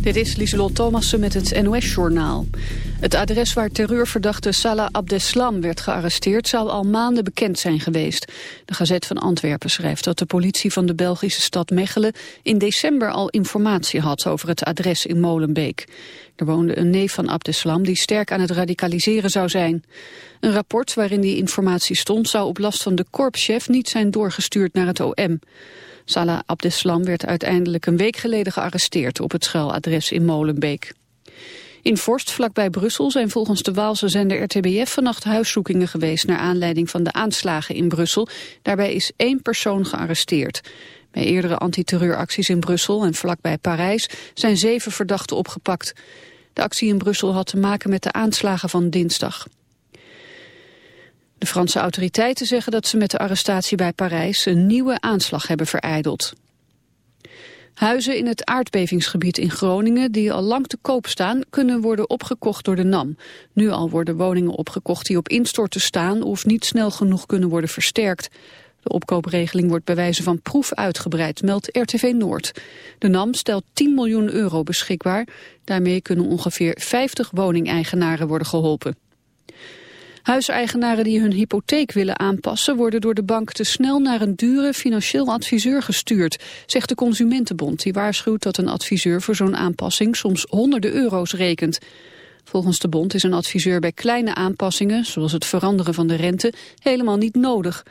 Dit is Lieselot Thomassen met het NOS-journaal. Het adres waar terreurverdachte Salah Abdeslam werd gearresteerd... zou al maanden bekend zijn geweest. De Gazet van Antwerpen schrijft dat de politie van de Belgische stad Mechelen... in december al informatie had over het adres in Molenbeek. Er woonde een neef van Abdeslam die sterk aan het radicaliseren zou zijn. Een rapport waarin die informatie stond... zou op last van de korpschef niet zijn doorgestuurd naar het OM. Salah Abdeslam werd uiteindelijk een week geleden gearresteerd op het schuiladres in Molenbeek. In Vorst, vlakbij Brussel, zijn volgens de Waalse zender RTBF vannacht huiszoekingen geweest naar aanleiding van de aanslagen in Brussel. Daarbij is één persoon gearresteerd. Bij eerdere antiterreuracties in Brussel en vlakbij Parijs zijn zeven verdachten opgepakt. De actie in Brussel had te maken met de aanslagen van dinsdag. De Franse autoriteiten zeggen dat ze met de arrestatie bij Parijs een nieuwe aanslag hebben vereideld. Huizen in het aardbevingsgebied in Groningen die al lang te koop staan kunnen worden opgekocht door de NAM. Nu al worden woningen opgekocht die op instorten staan of niet snel genoeg kunnen worden versterkt. De opkoopregeling wordt bij wijze van proef uitgebreid, meldt RTV Noord. De NAM stelt 10 miljoen euro beschikbaar. Daarmee kunnen ongeveer 50 woningeigenaren worden geholpen. Huiseigenaren die hun hypotheek willen aanpassen... worden door de bank te snel naar een dure financieel adviseur gestuurd... zegt de Consumentenbond, die waarschuwt dat een adviseur... voor zo'n aanpassing soms honderden euro's rekent. Volgens de bond is een adviseur bij kleine aanpassingen... zoals het veranderen van de rente, helemaal niet nodig.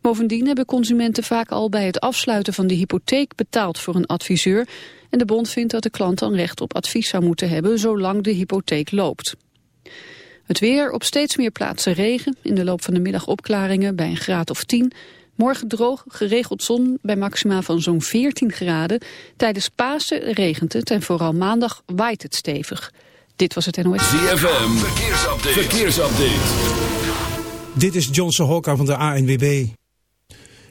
Bovendien hebben consumenten vaak al bij het afsluiten van de hypotheek... betaald voor een adviseur... en de bond vindt dat de klant dan recht op advies zou moeten hebben... zolang de hypotheek loopt. Het weer, op steeds meer plaatsen regen. In de loop van de middag opklaringen bij een graad of 10. Morgen droog, geregeld zon bij maxima van zo'n 14 graden. Tijdens Pasen regent het en vooral maandag waait het stevig. Dit was het NOS. ZFM, verkeersupdate. verkeersupdate. Dit is Johnson Hokka van de ANWB.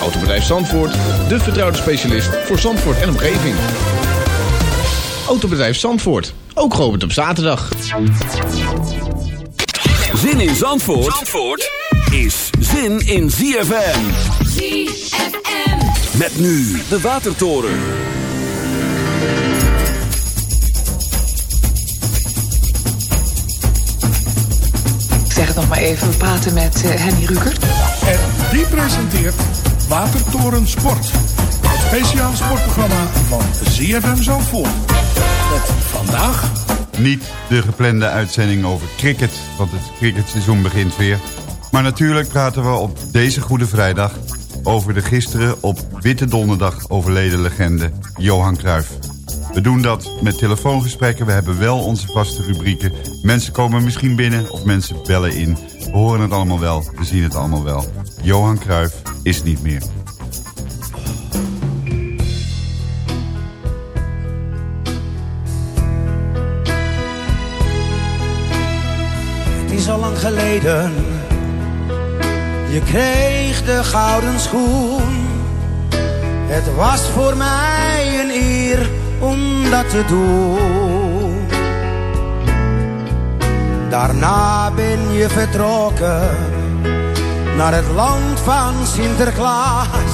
Autobedrijf Zandvoort, de vertrouwde specialist voor Zandvoort en omgeving. Autobedrijf Zandvoort, ook geopend op zaterdag. Zin in Zandvoort, Zandvoort is zin in ZFM. ZFM. Met nu de Watertoren. Ik zeg het nog maar even, we praten met uh, Henny Rukert. En die presenteert Watertoren Sport. Het speciale sportprogramma van ZFM Zandvoort. Vandaag... Niet de geplande uitzending over cricket, want het cricketseizoen begint weer. Maar natuurlijk praten we op deze Goede Vrijdag over de gisteren op Witte Donderdag overleden legende Johan Cruijff. We doen dat met telefoongesprekken. We hebben wel onze vaste rubrieken. Mensen komen misschien binnen of mensen bellen in. We horen het allemaal wel. We zien het allemaal wel. Johan Cruijff is niet meer. Het is al lang geleden, je kreeg de gouden schoen. Het was voor mij een eer om dat te doen. Daarna ben je vertrokken naar het land van Sinterklaas.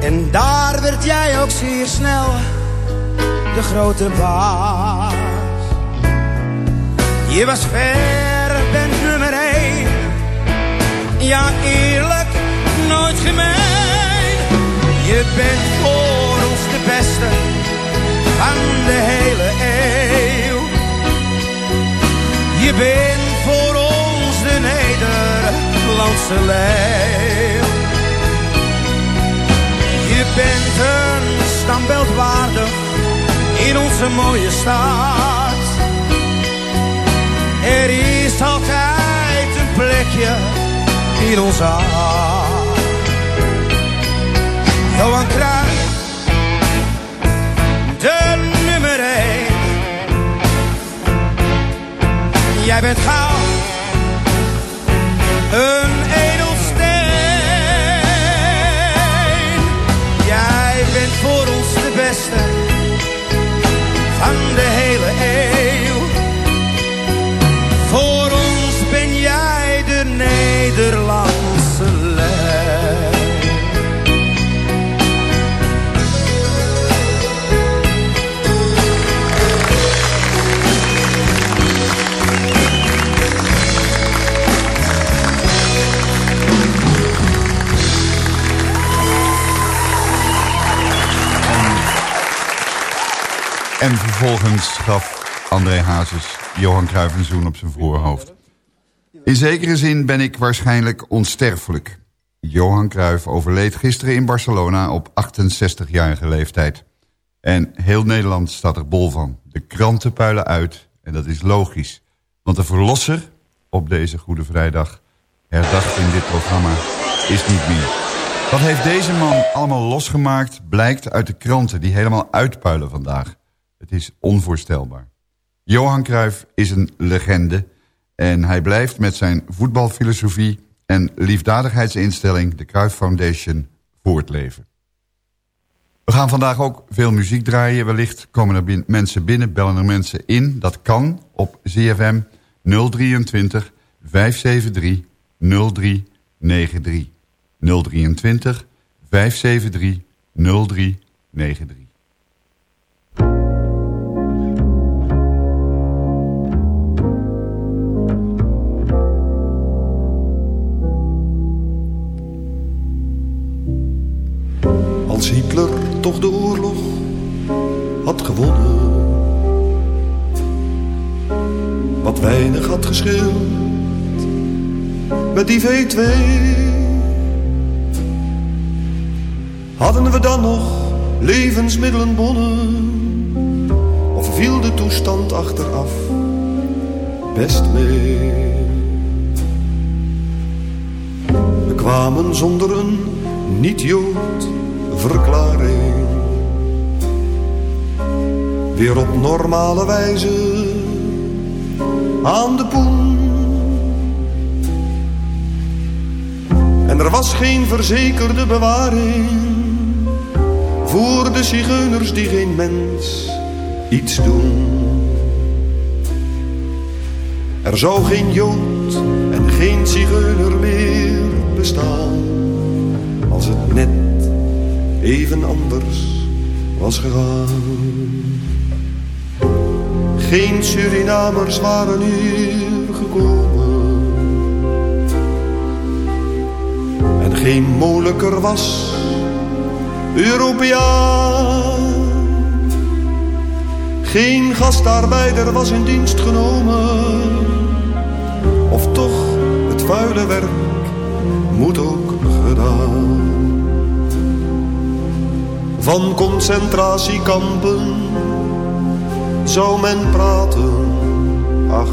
En daar werd jij ook zeer snel de grote baas. Je was ver, bent nummer één. Ja, eerlijk, nooit gemeen. Je bent voor ons de beste van de hele eeuw. Je bent Leeuw. Je bent een standbeeld waardig in onze mooie stad. Er is altijd een plekje in ons hart. Johan Cruijff, de nummer 1. Jij bent gauw een van En vervolgens gaf André Hazes Johan Cruijff een zoen op zijn voorhoofd. In zekere zin ben ik waarschijnlijk onsterfelijk. Johan Cruijff overleed gisteren in Barcelona op 68-jarige leeftijd. En heel Nederland staat er bol van. De kranten puilen uit en dat is logisch. Want de verlosser op deze Goede Vrijdag, herdacht in dit programma, is niet meer. Wat heeft deze man allemaal losgemaakt blijkt uit de kranten die helemaal uitpuilen vandaag. Het is onvoorstelbaar. Johan Cruijff is een legende en hij blijft met zijn voetbalfilosofie en liefdadigheidsinstelling, de Cruijff Foundation, voortleven. We gaan vandaag ook veel muziek draaien. Wellicht komen er mensen binnen, bellen er mensen in. Dat kan op ZFM 023 573 0393. 023 573 0393. Als Hitler toch de oorlog had gewonnen. Wat weinig had gescheeld met die V2. Hadden we dan nog levensmiddelenbonnen? Of viel de toestand achteraf best mee? We kwamen zonder een niet-Jood verklaring. Weer op normale wijze aan de poen. En er was geen verzekerde bewaring voor de zigeuners die geen mens iets doen. Er zou geen Jood en geen zigeuner meer bestaan als het net even anders was gegaan. Geen Surinamers waren hier gekomen. En geen Moleker was Europeaan. Geen gastarbeider was in dienst genomen. Of toch, het vuile werk moet ook gedaan van concentratiekampen zou men praten. Ach,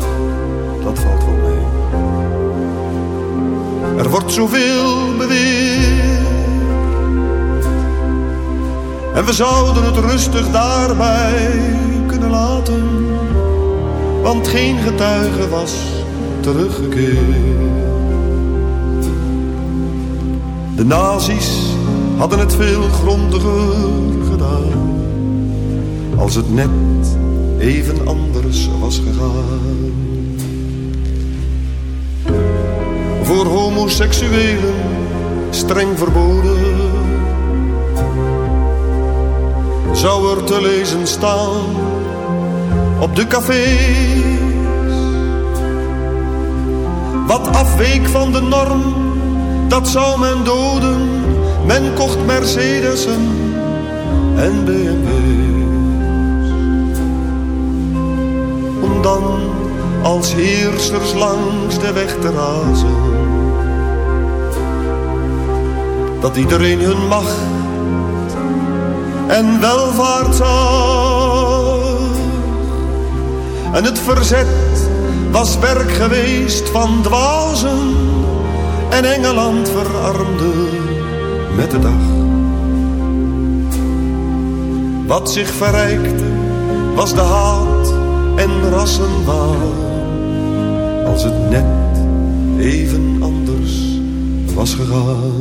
dat valt wel mee. Er wordt zoveel beweerd. En we zouden het rustig daarbij kunnen laten. Want geen getuige was teruggekeerd. De nazi's hadden het veel grondiger gedaan. Als het net even anders was gegaan. Voor homoseksuelen streng verboden. Zou er te lezen staan op de cafés. Wat afweek van de norm, dat zou men doden. Men kocht Mercedesen en BMW's. Om dan als heersers langs de weg te razen. Dat iedereen hun macht en welvaart zag. En het verzet was werk geweest van dwazen. En Engeland verarmde met de dag. Wat zich verrijkte was de haat en rassenwaal. Als het net even anders was gegaan.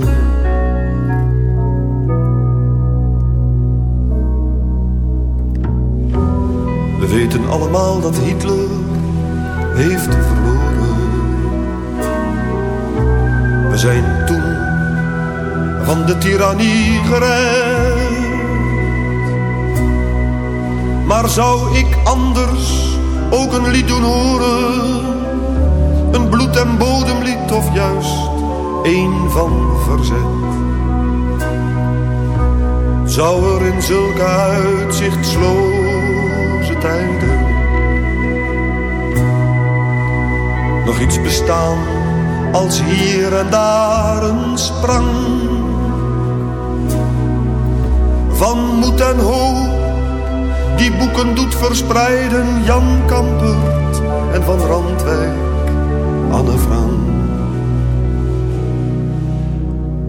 We weten allemaal dat Hitler heeft verloren. We zijn toen van de tirannie gered. Maar zou ik anders ook een lied doen horen? Een bloed- en bodemlied of juist een van verzet? Zou er in zulke uitzichtsloze tijden nog iets bestaan als hier en daar een sprang van moed en hoop die boeken doet verspreiden Jan Kampert en van Randwijk Anne Frank.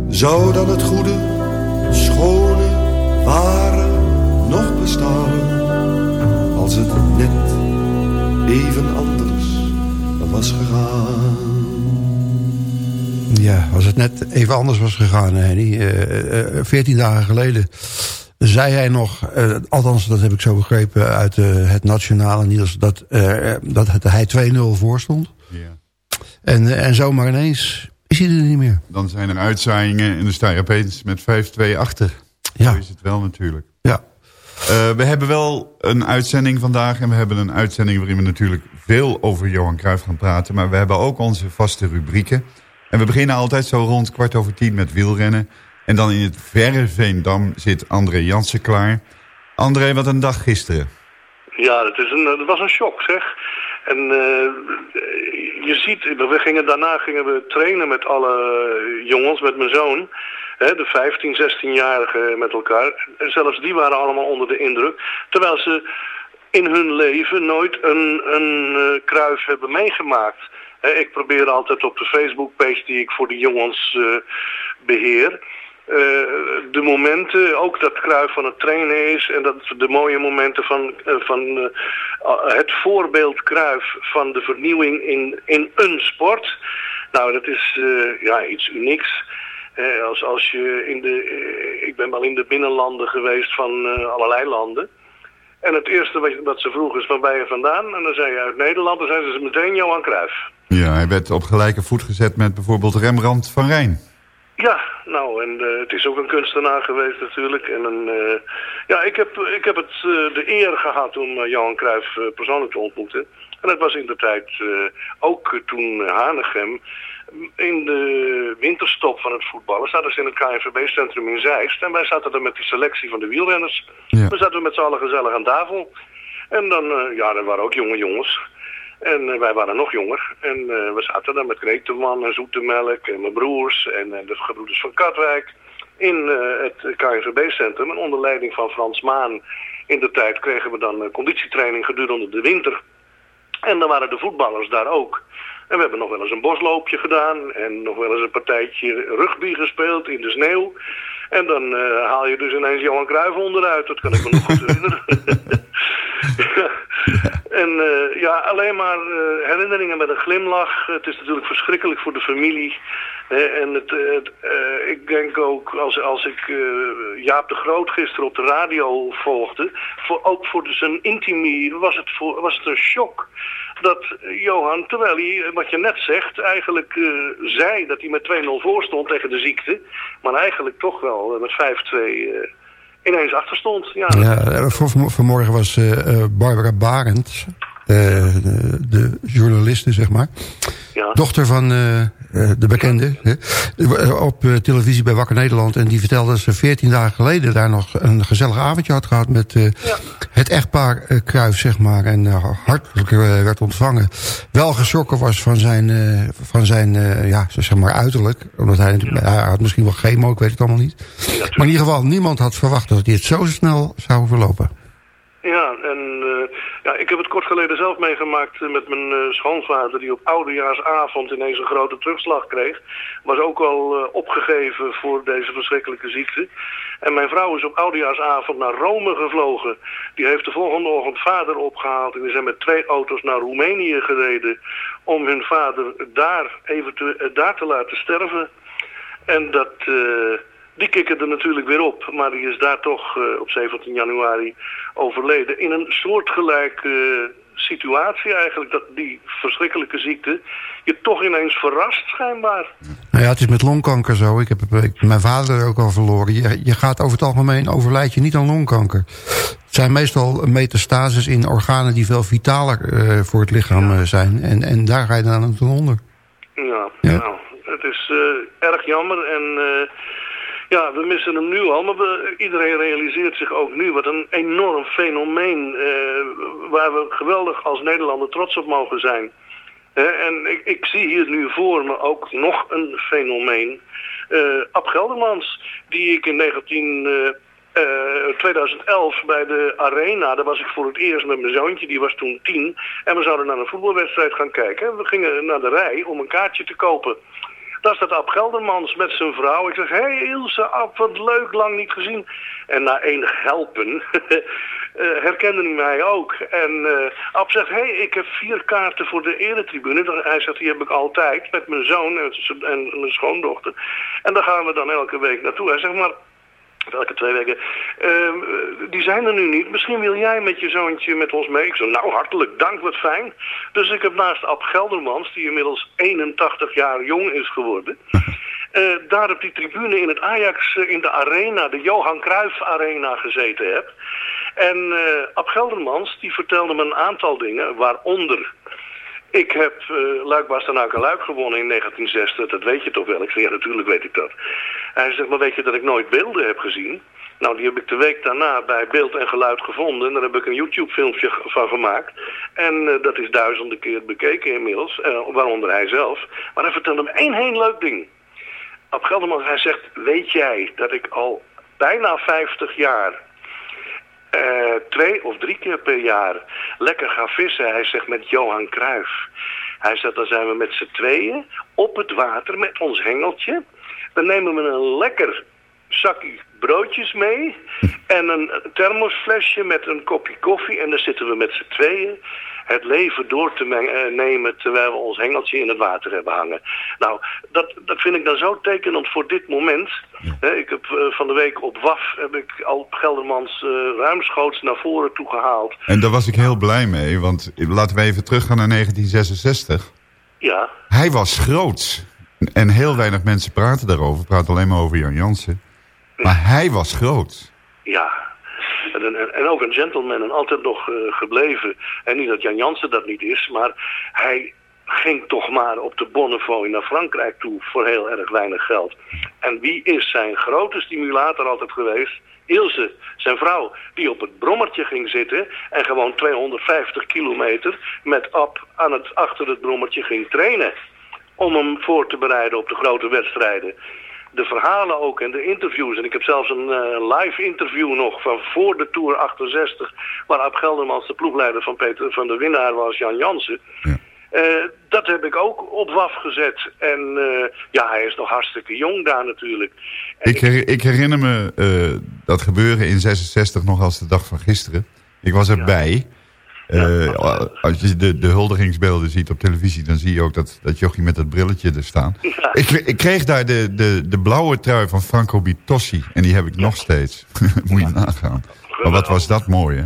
Zou dan het goede, schone, ware nog bestaan als het net even anders was gegaan. Ja, als het net even anders was gegaan, Henny. Uh, uh, 14 dagen geleden zei hij nog, uh, althans dat heb ik zo begrepen uit uh, het nationale nieuws, dat, uh, dat het, hij 2-0 voor stond. Ja. En, en zomaar ineens is hij er niet meer. Dan zijn er uitzaaiingen en dan sta je opeens met 5-2 achter. Ja. Zo is het wel natuurlijk. Ja. we hebben wel een uitzending vandaag en we hebben een uitzending waarin we natuurlijk veel over Johan Cruijff gaan praten. Maar we hebben ook onze vaste rubrieken. En we beginnen altijd zo rond kwart over tien met wielrennen. En dan in het verre Veendam zit André Jansen klaar. André, wat een dag gisteren. Ja, dat, is een, dat was een shock zeg. En uh, je ziet, we gingen, daarna gingen we trainen met alle jongens, met mijn zoon. Hè, de 15, 16-jarigen met elkaar. En zelfs die waren allemaal onder de indruk. Terwijl ze in hun leven nooit een, een uh, hebben meegemaakt. Hè, ik probeer altijd op de Facebook-page die ik voor de jongens uh, beheer... Uh, de momenten, ook dat Kruif van het trainen is en dat de mooie momenten van, uh, van uh, het voorbeeld Kruif van de vernieuwing in, in een sport. Nou, dat is ja, iets unieks. als, als je in de, ik ben wel in de binnenlanden geweest van allerlei landen. En het eerste wat, ze vroegen is, waar ben je vandaan? En dan zei je uit Nederland, dan zeiden ze meteen Johan Cruijff. Ja, hij werd op gelijke voet gezet met bijvoorbeeld Rembrandt van Rijn. Ja, nou, en uh, het is ook een kunstenaar geweest natuurlijk. En een, uh, ja, ik heb, ik heb het, uh, de eer gehad om Johan Cruijff persoonlijk te ontmoeten. En het was in de tijd ook toen Hanegem in de winterstop van het voetballen zaten ze in het KNVB-centrum in Zeist. En wij zaten er met die selectie van de wielrenners. Ja. We zaten met z'n allen gezellig aan tafel. En dan, ja, er waren ook jonge jongens. En uh, wij waren nog jonger. En uh, we zaten daar met Kreteman en Zoetemelk en mijn broers en de gebroeders van Katwijk. In het KNVB-centrum. En onder leiding van Frans Maan in de tijd kregen we dan conditietraining gedurende de winter. En dan waren de voetballers daar ook. En we hebben nog wel eens een bosloopje gedaan en nog wel eens een partijtje rugby gespeeld in de sneeuw. En dan uh, haal je dus ineens Johan Cruijff onderuit, dat kan ik me nog goed herinneren. Ja, alleen maar uh, herinneringen met een glimlach. Het is natuurlijk verschrikkelijk voor de familie. en het, uh, ik denk ook, als, als ik uh, Jaap de Groot gisteren op de radio volgde... Voor, ook voor zijn intimie was het, voor, was het een shock dat Johan, terwijl hij, wat je net zegt, eigenlijk zei dat hij met 2-0 voor stond tegen de ziekte... maar eigenlijk toch wel met 5-2 ineens achter stond. Ja, ja vanmorgen was Barbara Barend de, de journaliste, zeg maar. Ja. Dochter van uh, de bekende. Hè, op televisie bij Wakker Nederland. En die vertelde dat ze veertien dagen geleden daar nog een gezellig avondje had gehad met ja. het echtpaar Kruif, zeg maar. En hartelijk werd ontvangen. Wel geschrokken was van zijn, van zijn ja, zeg maar uiterlijk. Omdat hij, ja. hij had misschien wel chemo, ik weet het allemaal niet. maar in ieder geval, niemand had verwacht dat hij het zo snel zou verlopen. Ja, en uh, ja, ik heb het kort geleden zelf meegemaakt uh, met mijn uh, schoonvader... die op oudejaarsavond ineens een grote terugslag kreeg. Was ook al opgegeven voor deze verschrikkelijke ziekte. En mijn vrouw is op oudejaarsavond naar Rome gevlogen. Die heeft de volgende ochtend vader opgehaald... en die zijn met twee auto's naar Roemenië gereden... om hun vader daar, even te, daar te laten sterven. En dat die kikkerde natuurlijk weer op. Maar die is daar toch uh, op 17 januari overleden. In een soortgelijke uh, situatie eigenlijk. Dat die verschrikkelijke ziekte je toch ineens verrast schijnbaar. Nou ja, het is met longkanker zo. Ik heb ik, mijn vader ook al verloren. Je, je gaat over het algemeen overlijd je niet aan longkanker. Het zijn meestal metastases in organen die veel vitaler uh, voor het lichaam ja. zijn. En, en daar ga je dan aan onder. Ja, ja. nou, het is erg jammer en... Ja, we missen hem nu al, maar we, iedereen realiseert zich ook nu wat een enorm fenomeen uh, waar we geweldig als Nederlander trots op mogen zijn. En ik, ik, zie hier nu voor me ook nog een fenomeen. Uh, Ab Geldermans, die ik in 19, 2011 bij de Arena, daar was ik voor het eerst met mijn zoontje, die was toen tien. En we zouden naar een voetbalwedstrijd gaan kijken. We gingen naar de rij om een kaartje te kopen. Daar staat Ab Geldermans met zijn vrouw. Ik zeg, hé hey Ilse, Ab, wat leuk, lang niet gezien. En na enig helpen uh, herkende hij mij ook. En uh, Ab zegt, hé, hey, ik heb vier kaarten voor de eretribune. Hij zegt, die heb ik altijd met mijn zoon en mijn schoondochter. En daar gaan we dan elke week naartoe. Hij zegt, maar elke twee weken. Uh, die zijn er nu niet. Misschien wil jij met je zoontje met ons mee. Ik zo, nou hartelijk dank, wat fijn. Dus ik heb naast Ab Geldermans, die inmiddels 81 jaar jong is geworden... Uh, daar op die tribune in het Ajax, uh, in de arena, de Johan Cruijff Arena gezeten heb. En uh, Ab Geldermans, die vertelde me een aantal dingen, waaronder... Ik heb uh, Luik Bastenaken Luik gewonnen in 1960, dat weet je toch wel? Ik zeg, ja, natuurlijk weet ik dat. Hij zegt, maar weet je dat ik nooit beelden heb gezien? Nou, die heb ik de week daarna bij Beeld en Geluid gevonden. En daar heb ik een YouTube-filmpje van gemaakt. En uh, dat is duizenden keer bekeken inmiddels, uh, waaronder hij zelf. Maar hij vertelde me één heel leuk ding. Ab Gelderman, hij zegt, weet jij dat ik al bijna 50 jaar uh, twee of drie keer per jaar lekker gaan vissen. Hij zegt met Johan Cruijff. Hij zegt, dan zijn we met z'n tweeën op het water met ons hengeltje. Dan nemen we een lekker zakje broodjes mee en een thermosflesje met een kopje koffie. En dan zitten we met z'n tweeën het leven door te eh, nemen terwijl we ons hengeltje in het water hebben hangen. Nou, dat, dat vind ik dan zo tekenend voor dit moment. ik heb uh, van de week op WAF heb ik al Geldermans uh, ruimschoots naar voren toe gehaald. En daar was ik heel blij mee, want laten we even teruggaan naar 1966. Ja. Hij was groot. En heel weinig mensen praten daarover. Praten alleen maar over Jan Jansen. Maar hij was groot. Ja, en, en, ook een gentleman en altijd nog uh, gebleven. En niet dat Jan Jansen dat niet is, maar hij ging toch maar op de Bonnefoy naar Frankrijk toe voor heel erg weinig geld. En wie is zijn grote stimulator altijd geweest? Ilse, zijn vrouw, die op het brommertje ging zitten en gewoon 250 kilometer met Ab aan het, achter het brommertje ging trainen. Om hem voor te bereiden op de grote wedstrijden de verhalen ook en de interviews. En ik heb zelfs een uh, live interview nog van voor de Tour 68... waar Ab Geldermans de ploegleider van, Peter, van de winnaar was, Jan Jansen. Ja. Uh, dat heb ik ook op WAF gezet. En uh, ja, hij is nog hartstikke jong daar natuurlijk. Ik, her ik, herinner me dat gebeuren in 66 nog als de dag van gisteren. Ik was erbij. Eh, als je de, de huldigingsbeelden ziet op televisie... dan zie je ook dat, dat jochie met dat brilletje er staan. Ik, ik, kreeg daar de, de, de blauwe trui van Franco Bitossi. En die heb ik nog steeds. Moet je nagaan. Maar wat was dat mooi, hè?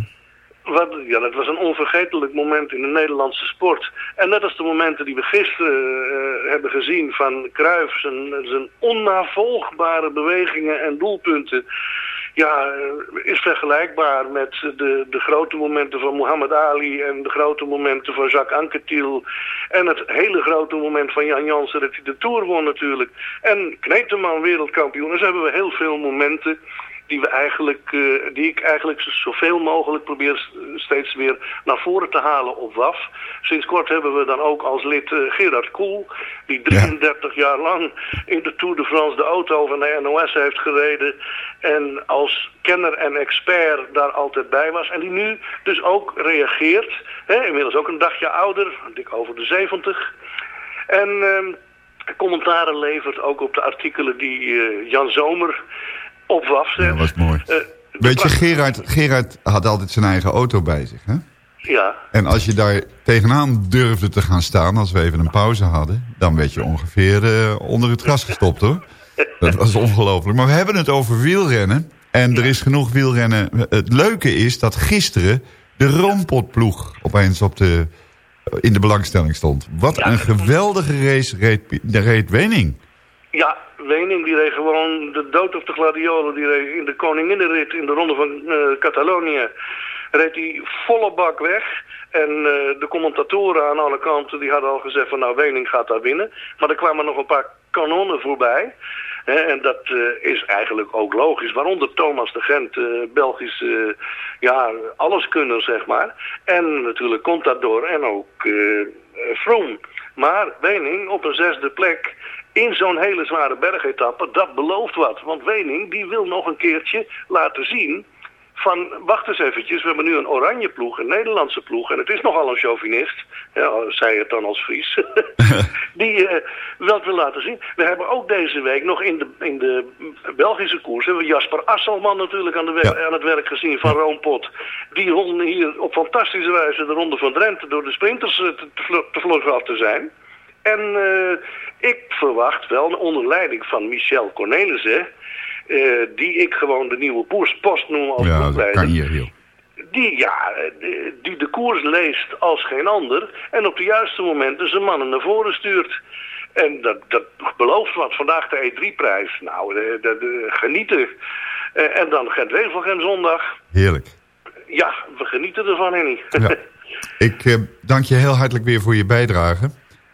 Wat, ja, dat was een onvergetelijk moment in de Nederlandse sport. En net als de momenten die we gisteren uh, hebben gezien van Cruijff... Zijn, zijn onnavolgbare bewegingen en doelpunten ja, is vergelijkbaar met de, de grote momenten van Muhammad Ali en de grote momenten van Jacques Anquetil. En het hele grote moment van Jan Jansen dat hij de Tour won natuurlijk. En Kneteman wereldkampioen. Dus hebben we heel veel momenten die, we eigenlijk, uh, die ik eigenlijk zoveel mogelijk probeer steeds weer naar voren te halen op WAF. Sinds kort hebben we dan ook als lid uh, Gerard Koel, die 33 ja. jaar lang in de Tour de France de auto van de NOS heeft gereden. En als kenner en expert daar altijd bij was. En die nu dus ook reageert. Hè, inmiddels ook een dagje ouder, dik over de 70. En uh, commentaren levert ook op de artikelen die uh, Jan Zomer op WAF zet. dat was mooi. Uh, Weet je, Gerard, Gerard had altijd zijn eigen auto bij zich, hè? Ja. En als je daar tegenaan durfde te gaan staan, als we even een pauze hadden... dan werd je ongeveer uh, onder het gras gestopt, hoor. Dat was ongelooflijk. Maar we hebben het over wielrennen. En er is genoeg wielrennen. Het leuke is dat gisteren de Roompotploeg opeens op de, in de belangstelling stond. Wat een geweldige race reed, reed Wening. Ja, Wening die reed gewoon de dood of de gladiolen. Die reed in de koninginnenrit in de ronde van uh, Catalonië. Reed hij volle bak weg. En uh, de commentatoren aan alle kanten die hadden al gezegd van nou Wening gaat daar winnen. Maar er kwamen nog een paar kanonnen voorbij. En dat uh, is eigenlijk ook logisch. Waaronder Thomas de Gent, Belgisch, ja, alleskunner zeg maar. En natuurlijk Contador en ook Froome. Maar Wening op een zesde plek in zo'n hele zware bergetappe, dat belooft wat. Want Wening die wil nog een keertje laten zien van, wacht eens eventjes, we hebben nu een oranje ploeg, een Nederlandse ploeg, en het is nogal een chauvinist, ja, zei het dan als Fries, die uh, wel wil laten zien. We hebben ook deze week nog in de, in de Belgische koers, hebben we Jasper Asselman natuurlijk aan, de ja. aan het werk gezien van Roompot. Die won hier op fantastische wijze de Ronde van Drenthe door de sprinters te, te, te vlug af te zijn. En uh, ik verwacht wel, onder leiding van Michel Cornelissen, uh, die ik gewoon de nieuwe koerspost noem als ja, dat kan heel. Die, ja, die de koers leest als geen ander en op de juiste momenten zijn mannen naar voren stuurt. En dat, dat belooft wat. Vandaag de E3-prijs. Nou, de, de, de, genieten. Uh, en dan Gent-Wevelgem zondag. Heerlijk. Ja, we genieten ervan, Henny. Ja. Ik dank je heel hartelijk weer voor je bijdrage.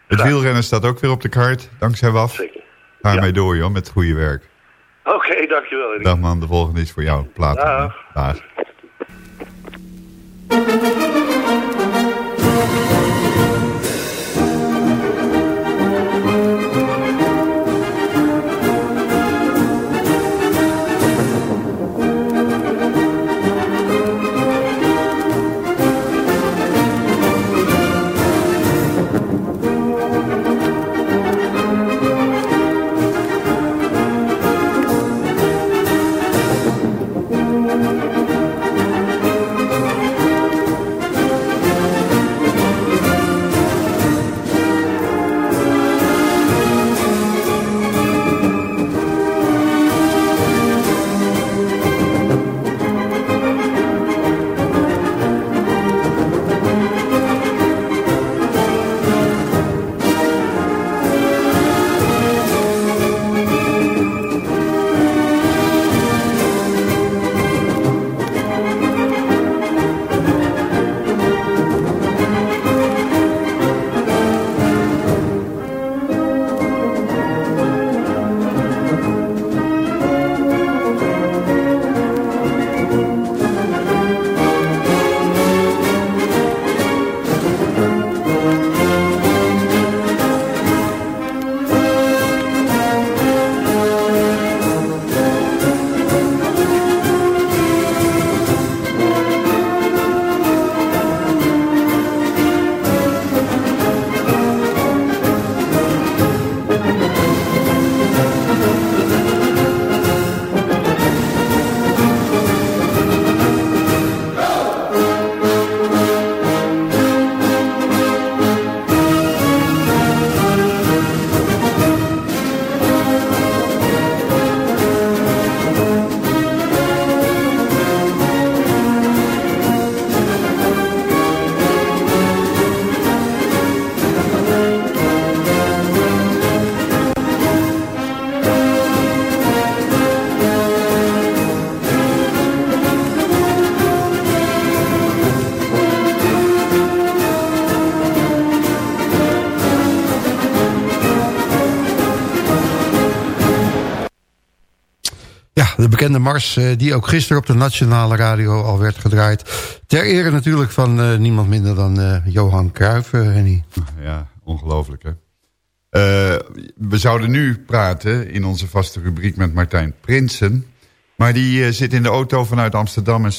Het ja. wielrennen staat ook weer op de kaart, dankzij WAF. Zeker. Ga ja. mee door, joh, met het goede werk. Oké, okay, dankjewel. Erik. Dag man, de volgende is voor jou. Plaat. Dag. Dag. Bekende mars... eh, die ook gisteren op de Nationale Radio al werd gedraaid. Ter ere natuurlijk van eh, niemand minder dan eh, Johan Cruijff, Henny. Ja, ongelooflijk hè. Eh, we zouden nu praten in onze vaste rubriek met Martijn Prinsen. Maar die zit in de auto vanuit Amsterdam. En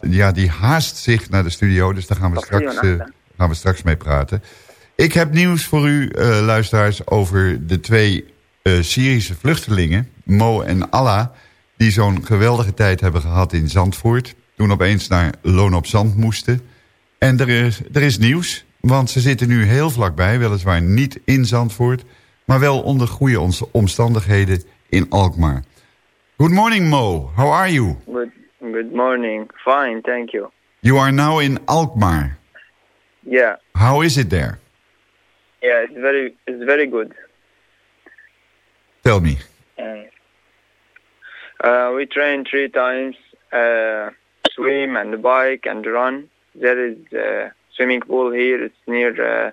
ja, die haast zich naar de studio. Dus daar gaan we straks, eh, gaan we straks mee praten. Ik heb nieuws voor u, eh, luisteraars, over de twee eh, Syrische vluchtelingen. Mo en Allah. Die zo'n geweldige tijd hebben gehad in Zandvoort. Toen opeens naar Loon op Zand moesten. En er is, er is nieuws. Want ze zitten nu heel vlakbij. Weliswaar niet in Zandvoort. Maar wel onder goede omstandigheden in Alkmaar. Good morning Mo. How are you? Good, good morning. Fine, thank you. You are now in Alkmaar. Yeah, How is it there? yeah, it's very, it's very good. Tell me. Uh, uh, we train three times, uh, swim and bike and run. There is a swimming pool here. It's near uh,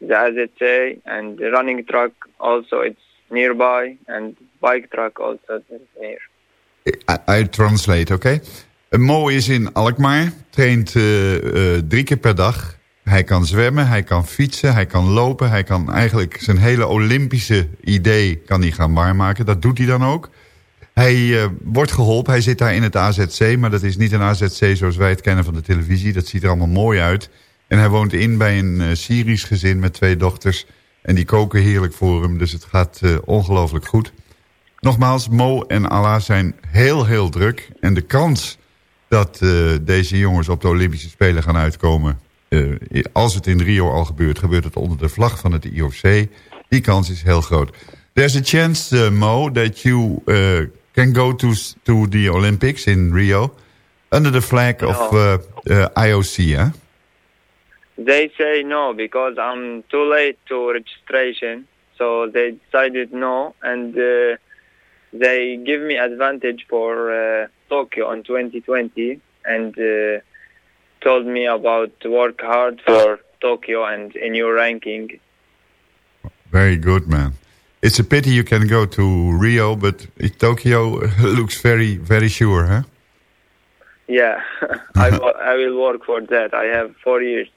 the AZC and the running track also. It's nearby and bike track also here. I, I translate? Okay? Mo is in Alkmaar. Traint eh, eh, drie keer per dag. Hij kan zwemmen, hij kan fietsen, hij kan lopen. Hij kan eigenlijk zijn hele Olympische idee kan hij gaan waarmaken. Dat doet hij dan ook. Hij eh, wordt geholpen. Hij zit daar in het AZC. Maar dat is niet een AZC zoals wij het kennen van de televisie. Dat ziet er allemaal mooi uit. En hij woont in bij een eh, Syrisch gezin met twee dochters. En die koken heerlijk voor hem. Dus het gaat eh, ongelooflijk goed. Nogmaals, Mo en Allah zijn heel, heel druk. En de kans dat deze jongens op de Olympische Spelen gaan uitkomen... Als het in Rio al gebeurt, gebeurt het onder de vlag van het IOC. Die kans is heel groot. There's a chance, Mo, that you can go to, to the Olympics in Rio... under the flag no. of IOC, huh? They say no, because I'm too late to registration. So they decided no, and they give me advantage for uh, Tokyo in 2020 and uh, told me about work hard for Tokyo and in your ranking. Very good, man. It's a pity you can go to Rio, but Tokyo looks very, very sure, huh? Yeah, I, I will work for that. I have four years.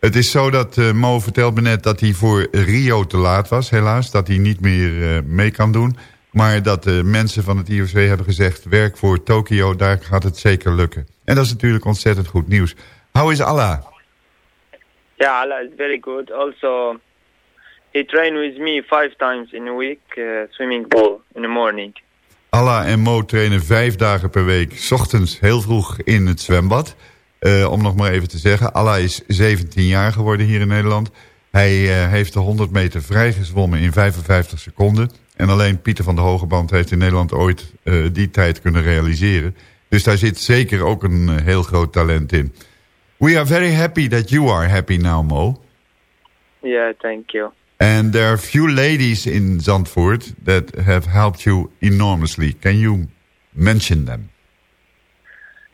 Het is zo dat uh, Mo vertelt me net dat hij voor Rio te laat was, helaas. Dat hij niet meer uh, mee kan doen. Maar dat de mensen van het IOC hebben gezegd... werk voor Tokio, daar gaat het zeker lukken. En dat is natuurlijk ontzettend goed nieuws. How is Allah? Yeah, Allah is very good. Also, he trained with me five times in a week, uh, swimming pool in the morning. Allah en Mo trainen vijf dagen per week. S ochtends heel vroeg in het zwembad. Uh, om nog maar even te zeggen, Allah is 17 jaar geworden hier in Nederland. Hij uh, heeft de 100 meter vrijgezwommen in 55 seconden. En alleen Pieter van de Hogeband heeft in Nederland ooit uh, die tijd kunnen realiseren. Dus daar zit zeker ook een heel groot talent in. We are very happy that you are happy now, Mo. Yeah, thank you. And there are few ladies in Zandvoort that have helped you enormously. Can you mention them?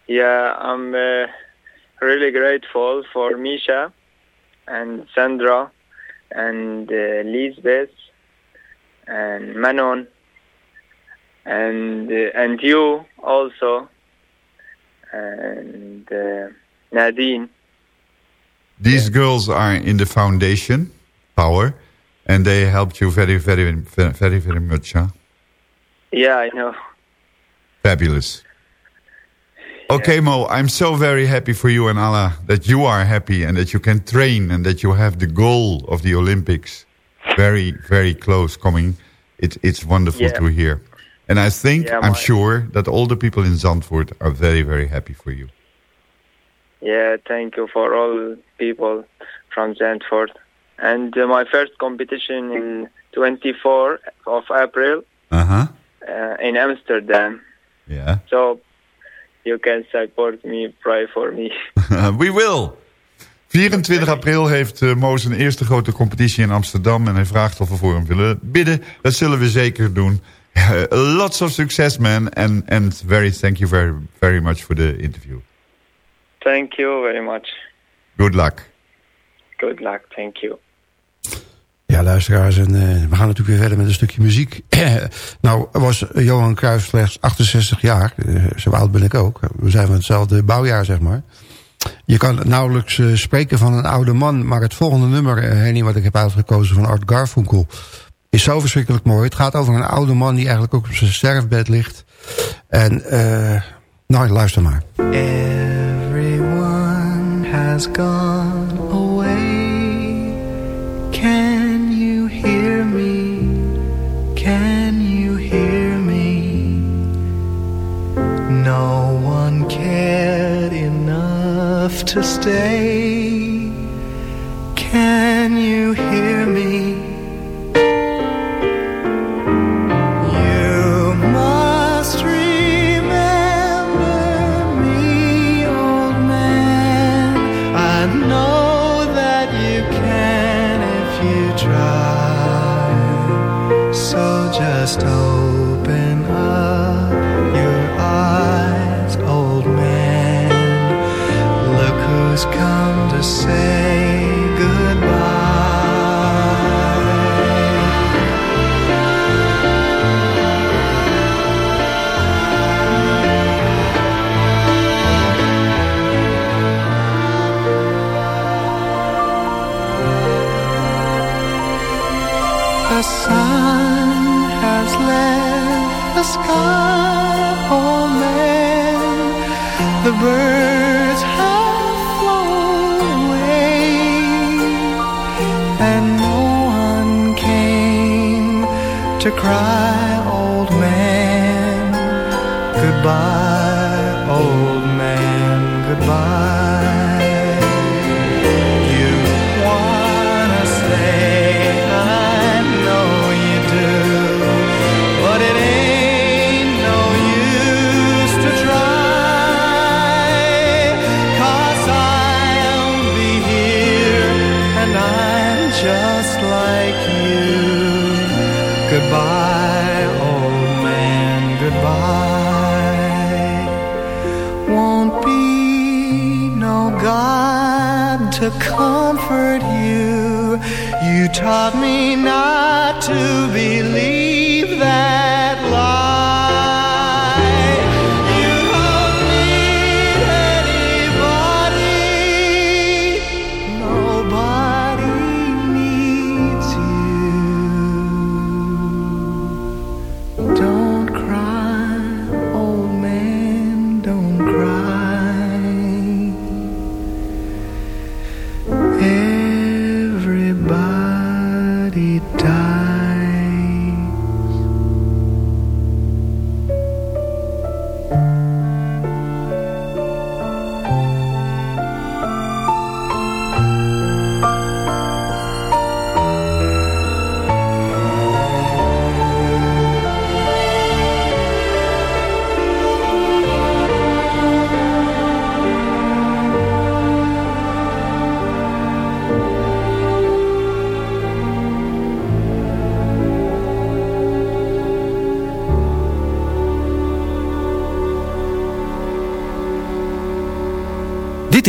Yeah, I'm uh, really grateful for Misha and Sandra and uh, Lisbeth and Manon and uh, and you also and uh, Nadine. These yeah. girls are in the foundation, Power, and they helped you very, very, very, very much, huh? Yeah, I know. Fabulous. Okay. Mo, I'm so very happy for you and Allah that you are happy and that you can train and that you have the goal of the Olympics very, very close coming. It, it's wonderful yeah. to hear. And I think, yeah, I'm sure, that all the people in Zandvoort are very, very happy for you. Yeah, thank you for all people from Zandvoort. And uh, my first competition in 24 of April uh-huh. uh, in Amsterdam. Yeah. So you can support me, pray for me. We will. 24 april heeft uh, Mo zijn eerste grote competitie in Amsterdam... en hij vraagt of we voor hem willen bidden. Dat zullen we zeker doen. Lots of success, man. And, and very thank you very, very much for the interview. Thank you very much. Good luck. Good luck, thank you. Ja, luisteraars, en uh, we gaan natuurlijk weer verder met een stukje muziek. nou, was Johan Cruijff slechts 68 jaar. Uh, zo oud ben ik ook. We zijn van hetzelfde bouwjaar, zeg maar. Je kan nauwelijks uh, spreken van een oude man... maar het volgende nummer, Henny, wat ik heb uitgekozen van Art Garfunkel... is zo verschrikkelijk mooi. Het gaat over een oude man die eigenlijk ook op zijn sterfbed ligt. En, nou, luister maar. Everyone has gone enough to stay.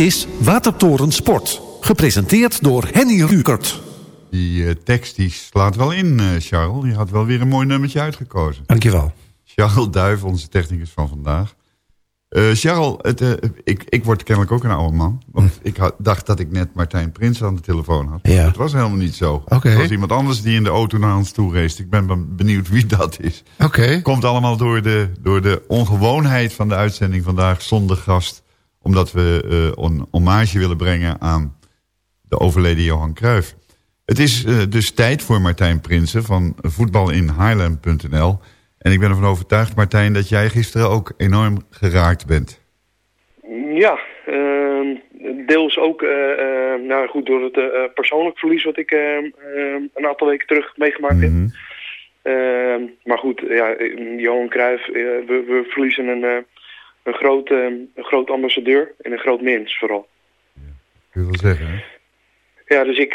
Is Watertoren Sport. Gepresenteerd door Henny Rukert. Die uh, tekst die slaat wel in, uh, Charles. Je had wel weer een mooi nummertje uitgekozen. Dankjewel. Charles Duif, onze technicus van vandaag. Uh, Charles, het, ik, ik word kennelijk ook een oude man. Want hm. ik had, dacht dat ik net Martijn Prins aan de telefoon had. Ja. Het was helemaal niet zo. Okay. Het was iemand anders die in de auto naar ons toe race. Ik ben benieuwd wie dat is. Okay. Komt allemaal door de, door de ongewoonheid van de uitzending vandaag zonder gast omdat we uh, een hommage willen brengen aan de overleden Johan Cruijff. Het is uh, dus tijd voor Martijn Prinsen van voetbalinhighland.nl. En ik ben ervan overtuigd, Martijn, dat jij gisteren ook enorm geraakt bent. Ja, uh, deels ook uh, nou goed, door het persoonlijk verlies wat ik een aantal weken terug meegemaakt heb. Mm -hmm. maar goed, ja, Johan Cruijff, we, we, verliezen een een groot, uh, een groot ambassadeur en een groot mens vooral. Ja, kun je wel zeggen, hè? Ja, dus ik,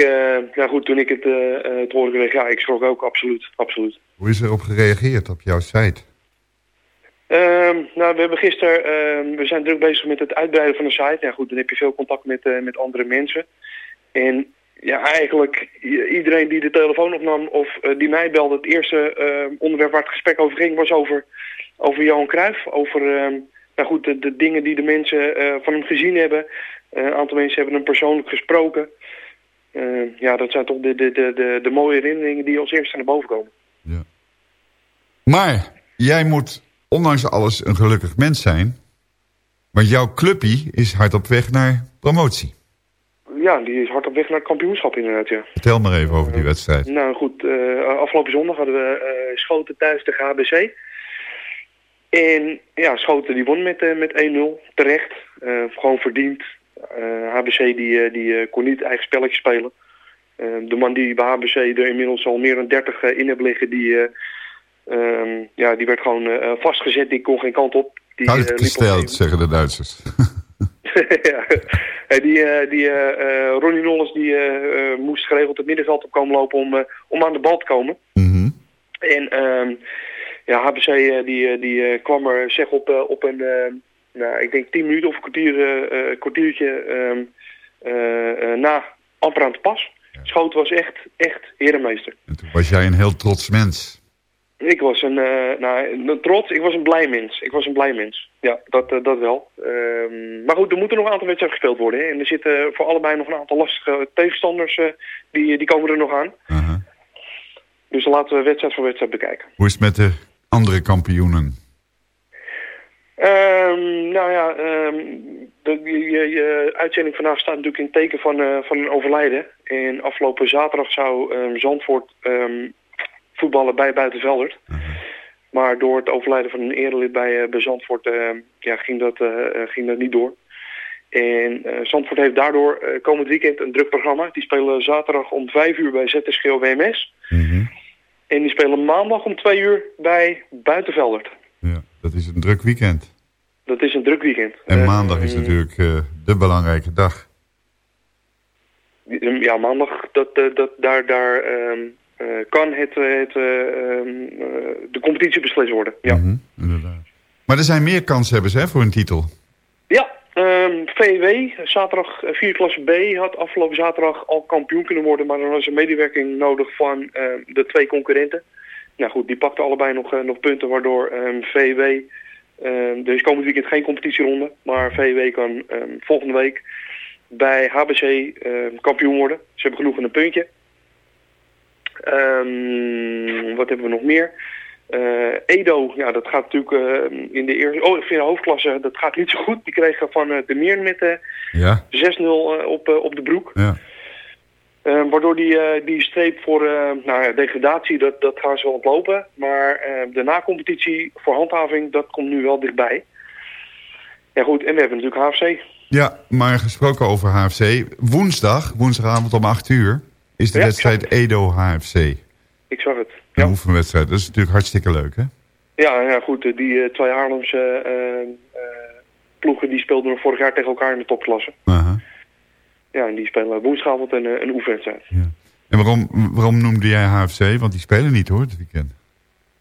nou goed, toen ik het, uh, het hoorde kreeg, ja, ik schrok ook, absoluut, absoluut. Hoe is erop gereageerd op jouw site? Ehm, nou, we hebben gisteren, ehm, we zijn druk bezig met het uitbreiden van de site. Ja goed, dan heb je veel contact met, met andere mensen. En ja, eigenlijk iedereen die de telefoon opnam of eh, die mij belde, het eerste eh, onderwerp waar het gesprek over ging, was over, over Johan Cruijff. Over ehm, nou goed, de, de dingen die de mensen eh, van hem gezien hebben. Eh, een aantal mensen hebben hem persoonlijk gesproken. Eh, ja, dat zijn toch de, de, de, de, de mooie herinneringen die als eerste naar boven komen. Maar jij moet ondanks alles een gelukkig mens zijn. Want jouw clubpie is hard op weg naar promotie. Ja, die is hard op weg naar het kampioenschap inderdaad, ja. Vertel maar even over die wedstrijd. Nou goed, afgelopen zondag hadden we eh, Schoten thuis tegen HBC. En ja, Schoten die won met, eh, met 1-0, terecht. Eh, gewoon verdiend. HBC die, eh, die eh, kon niet eigen spelletje spelen. De man die bij HBC er inmiddels al meer dan 30 eh, in heeft liggen, die, eh, ehm, ja, die werd gewoon vastgezet. Die kon geen kant op. Die, Uitgesteld, zeggen de Duitsers. ja, die, die Ronnie Nolles die, moest geregeld het middenveld op komen lopen om, om aan de bal te komen. En ehm, ja, HBC eh, die, eh, die eh, kwam er zeg op, op een, nou, ik denk 10 minuten of een kwartier, kwartiertje ehm, eh, eh, na amper aan te pas. Schoten was echt, echt herenmeester. Toen was jij een heel trots mens. Ik was een, nou, een trots, ik was een blij mens. Ik was een blij mens. Ja, dat, dat wel. Ehm, maar goed, er moeten nog een aantal wedstrijden gespeeld worden. Hè? En er zitten voor allebei nog een aantal lastige tegenstanders, die, die komen er nog aan. Dus dan laten we wedstrijd voor wedstrijd bekijken. Hoe is het met de andere kampioenen? Ehm, nou ja, ehm, de, je, uitzending vandaag staat natuurlijk in het teken van, eh, van een overlijden. En afgelopen zaterdag zou ehm, Zandvoort voetballen bij Buitenveldert. Maar door het overlijden van een erelid bij, eh, bij Zandvoort ja, ging, dat, eh, ging dat niet door. En Zandvoort heeft daardoor komend weekend een druk programma. Die spelen zaterdag om 5 uur bij ZSGO WMS. En die spelen maandag om 2 uur bij Buitenveldert. Dat is een druk weekend. Dat is een druk weekend. En maandag is natuurlijk eh, de belangrijke dag. Ja, maandag, dat, eh, dat, daar, daar ehm, eh, kan het, eh, het, eh, ehm, eh, de competitie beslist worden. Ja, Maar er zijn meer kanshebbers hè, voor een titel. ja ehm, VW, zaterdag eh, vier klasse B, had afgelopen zaterdag al kampioen kunnen worden. Maar er was een medewerking nodig van ehm, de twee concurrenten. Nou goed, die pakten allebei nog, eh, nog punten, waardoor ehm, VW... ehm, er is komend weekend geen competitieronde, maar VW kan volgende week bij HBC kampioen worden. Ze hebben genoeg in een puntje. Wat hebben we nog meer? Eh, Edo, ja, dat gaat natuurlijk eh, in de eerste... Oh, in de hoofdklasse, dat gaat niet zo goed. Die kregen van eh, de Meern met Ja. 6-0 eh, op, op de broek. Ja. Waardoor die, die streep voor nou degradatie, dat, dat gaan ze wel ontlopen. Maar de nacompetitie voor handhaving, dat komt nu wel dichtbij. Ja goed, en we hebben natuurlijk HFC. Ja, maar gesproken over HFC. Woensdag, woensdagavond om 8 uur, is de Ja, wedstrijd Edo-HFC. Ik zag het. Een oefenwedstrijd. Dat is natuurlijk hartstikke leuk, hè? Ja, ja goed, eh, die eh, twee Haarlemse eh, ploegen die speelden er vorig jaar tegen elkaar in de topklasse. Ja, en die spelen woensdagavond een, een oefenwedstrijd. En waarom, waarom noemde jij HFC? Want die spelen niet, hoor, dit weekend.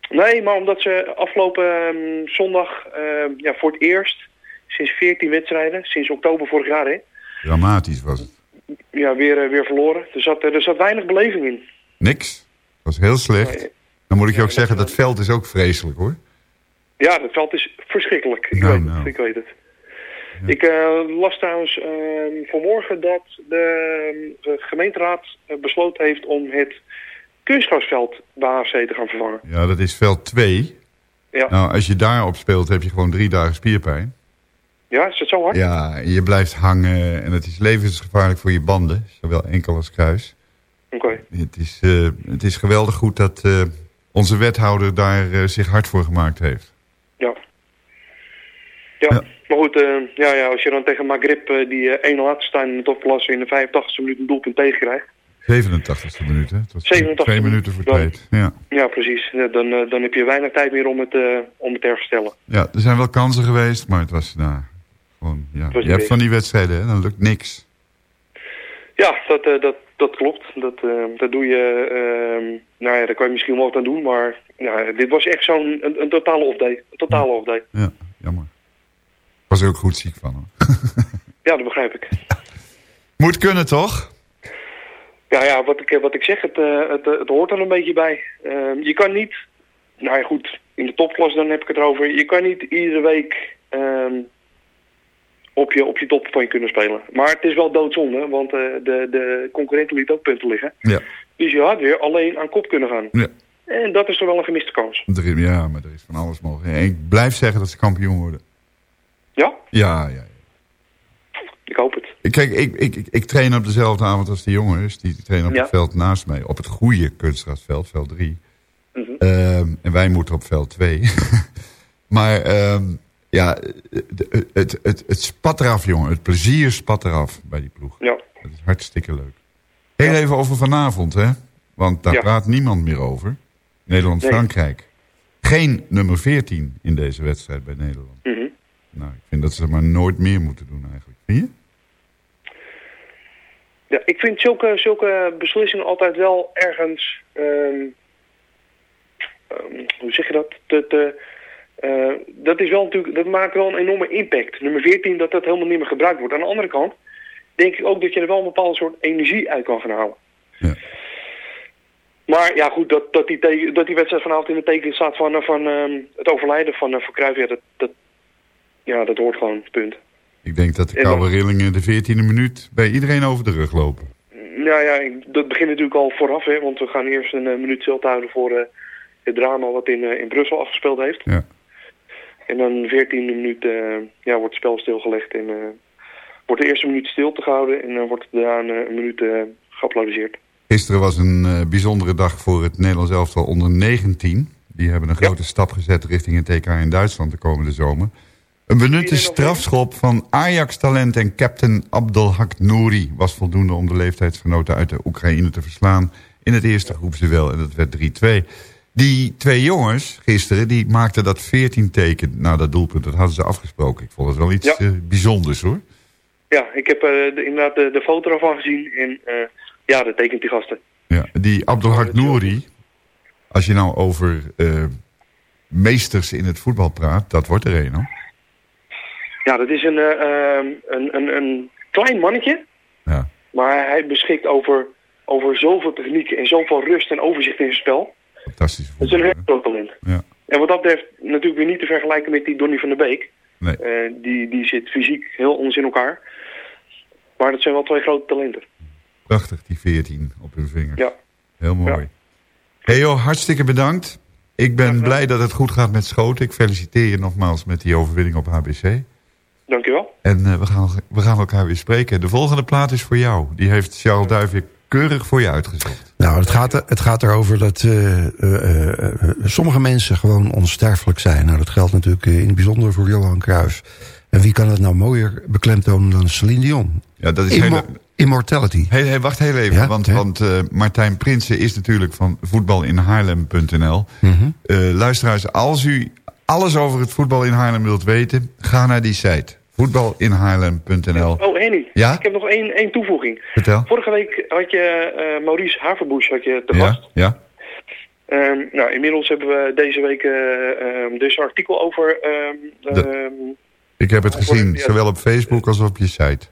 Nee, maar omdat ze afgelopen ehm, zondag ehm, ja, voor het eerst sinds 14 wedstrijden, sinds oktober vorig jaar, hè, Dramatisch was het. ja, weer, weer verloren. Er zat, er zat weinig beleving in. Niks. Dat was heel slecht. Dan moet ik je ook zeggen, dat veld is ook vreselijk, hoor. Ja, het veld is verschrikkelijk. Ik, Nou, weet, nou. het, ik weet het. Ik eh, las trouwens ehm, vanmorgen dat de eh, gemeenteraad eh, besloten heeft om het kunstgrasveld bij AFC te gaan vervangen. Ja, dat is veld 2. Ja. Nou, als je daarop speelt, heb je gewoon drie dagen spierpijn. Ja, is het zo hard? Ja, je blijft hangen en het is levensgevaarlijk voor je banden. Zowel enkel als kruis. Oké. Het, is, eh, het is geweldig goed dat eh, onze wethouder daar eh, zich hard voor gemaakt heeft. Ja. Ja, maar goed, ja, ja, als je dan tegen Magrib eh, die eh 1-0 had staan in de topklasse in de 85e minuut een doelpunt tegenkrijgt. 87e minuut, hè? Het was 87e twee minuten voor Dan- tijd. Ja. Ja, precies. Dan, dan heb je weinig tijd meer om het, om het te herstellen. ja, er zijn wel kansen geweest, maar het was nou, gewoon... Ja. was Je hebt van die wedstrijden, hè? dan lukt niks. Ja, dat, dat, dat klopt. Dat, eh, dat doe je, ehm, nou ja, daar kan je misschien wel wat aan doen, maar ja, dit was echt zo'n een, een totale off-day. Een totale off-day. Ja, jammer. Was er ook goed ziek van, hoor. Ja, dat begrijp ik. Moet kunnen, toch? Ja, ja, wat ik, wat ik zeg, het, eh, het, het hoort er een beetje bij. Ehm, je kan niet, nou ja goed, in de topklas dan heb ik het over. Je kan niet iedere week ehm, op, je, op je top van je kunnen spelen. Maar het is wel doodzonde, want eh, de, de concurrenten liet ook punten liggen. Ja. Dus je had weer alleen aan kop kunnen gaan. Ja. En dat is toch wel een gemiste kans. Er is- ja, maar er is van alles mogelijk. En ik blijf zeggen dat ze kampioen worden. Ja? Ja, ja. Ik hoop het. Ik- Kijk, ik, ik, ik, ik train op dezelfde avond als de jongens. Die trainen op Ja. het veld naast mij. Op het goede kunstgrasveld, veld 3. Mhm. Ehm, en wij moeten op veld 2. maar ehm, ja, het, het, het, het spat eraf, jongen. Het plezier spat eraf bij die ploeg. Ja. Dat is hartstikke leuk. Heel even over vanavond, hè. Want daar Ja. praat niemand meer over. Nederland-Frankrijk. Geen nummer 14 in deze wedstrijd bij Nederland. Mhm. Nou, ik vind dat ze maar nooit meer moeten doen eigenlijk. Vind je? Ja, ik vind zulke, zulke beslissingen altijd wel ergens... ehm, ehm, hoe zeg je dat? Dat, eh, eh, dat, is wel natuurlijk, dat maakt wel een enorme impact. Nummer 14, dat dat helemaal niet meer gebruikt wordt. Aan de andere kant denk ik ook dat je er wel een bepaalde soort energie uit kan gaan halen. Maar ja, goed, dat, dat, die dat die wedstrijd vanavond in het teken staat van, eh, van ehm, het overlijden van, uh, van Cruijff, ja, dat, dat, ja, dat hoort gewoon, punt. Ik denk dat de koude rillingen de 14e minuut bij iedereen over de rug lopen. Ja, ja, dat begint natuurlijk al vooraf, hè, want we gaan eerst een eh, minuut stil te houden voor eh, het drama wat in, eh, in Brussel afgespeeld heeft. Ja. En dan 14e minuut eh, ja, wordt het spel stilgelegd en eh, wordt de eerste minuut stil te gehouden en dan wordt daarna een minuut eh geapplaudiseerd. Gisteren was een bijzondere dag voor het Nederlands elftal onder 19. Die hebben een grote stap gezet richting het TK in Duitsland de komende zomer. Een benutte strafschop van Ajax-talent en captain Abdelhak Nouri... was voldoende om de leeftijdsgenoten uit de Oekraïne te verslaan... in het eerste groepsduel en dat werd 3-2. Die twee jongens gisteren, die maakten dat 14-teken... Nou, dat doelpunt, dat hadden ze afgesproken. Ik vond het wel iets Ja. eh, bijzonders, hoor. Ja, ik heb de, inderdaad de, de foto ervan gezien en eh, ja, dat tekent die gasten. Ja, die Abdelhak Nouri, als je nou over meesters in het voetbal praat, dat wordt er een hoor. Ja, dat is een, eh, ehm, een, een, een klein mannetje. Ja. Maar hij beschikt over, over zoveel technieken en zoveel rust en overzicht in zijn spel. Fantastisch. Dat is een heel groot talent. Ja. En wat dat betreft natuurlijk weer niet te vergelijken met die Donny van der Beek. Nee. Eh, die, die zit fysiek heel anders in elkaar. Maar dat zijn wel twee grote talenten. Prachtig, die 14 op hun vingers. Ja. Heel mooi. Hey joh, hartstikke bedankt. Ik ben blij dat het goed gaat met Schoten. Ik feliciteer je nogmaals met die overwinning op HBC. Dankjewel. En eh, we, gaan, we gaan elkaar weer spreken. De volgende plaat is voor jou. Die heeft Charles weer keurig voor je uitgezocht. Nou, het gaat, er, het gaat erover dat eh, eh, eh, sommige mensen gewoon onsterfelijk zijn. Nou, dat geldt natuurlijk in het bijzonder voor Johan Cruijff. En wie kan het nou mooier beklemtonen dan Celine Dion? Ja, dat is Immo- hele- Immortality. Hey, hey, wacht heel even, Ja, want, ja. want Martijn Prinsen is natuurlijk van voetbalinhaarlem.nl. Mhm. Eh, luisteraars, als u alles over het voetbal in Haarlem wilt weten, ga naar die site. Voetbalinhaarlem.nl. Oh, Henny. Ja? Ik heb nog één, één toevoeging. Vertel. Vorige week had je eh, Maurice Haverbusch had je te gast. Ja, ja. Ehm, nou, inmiddels hebben we deze week eh, ehm, dus een artikel over... ehm, De- Ik heb het gezien, ja. zowel op Facebook als op je site.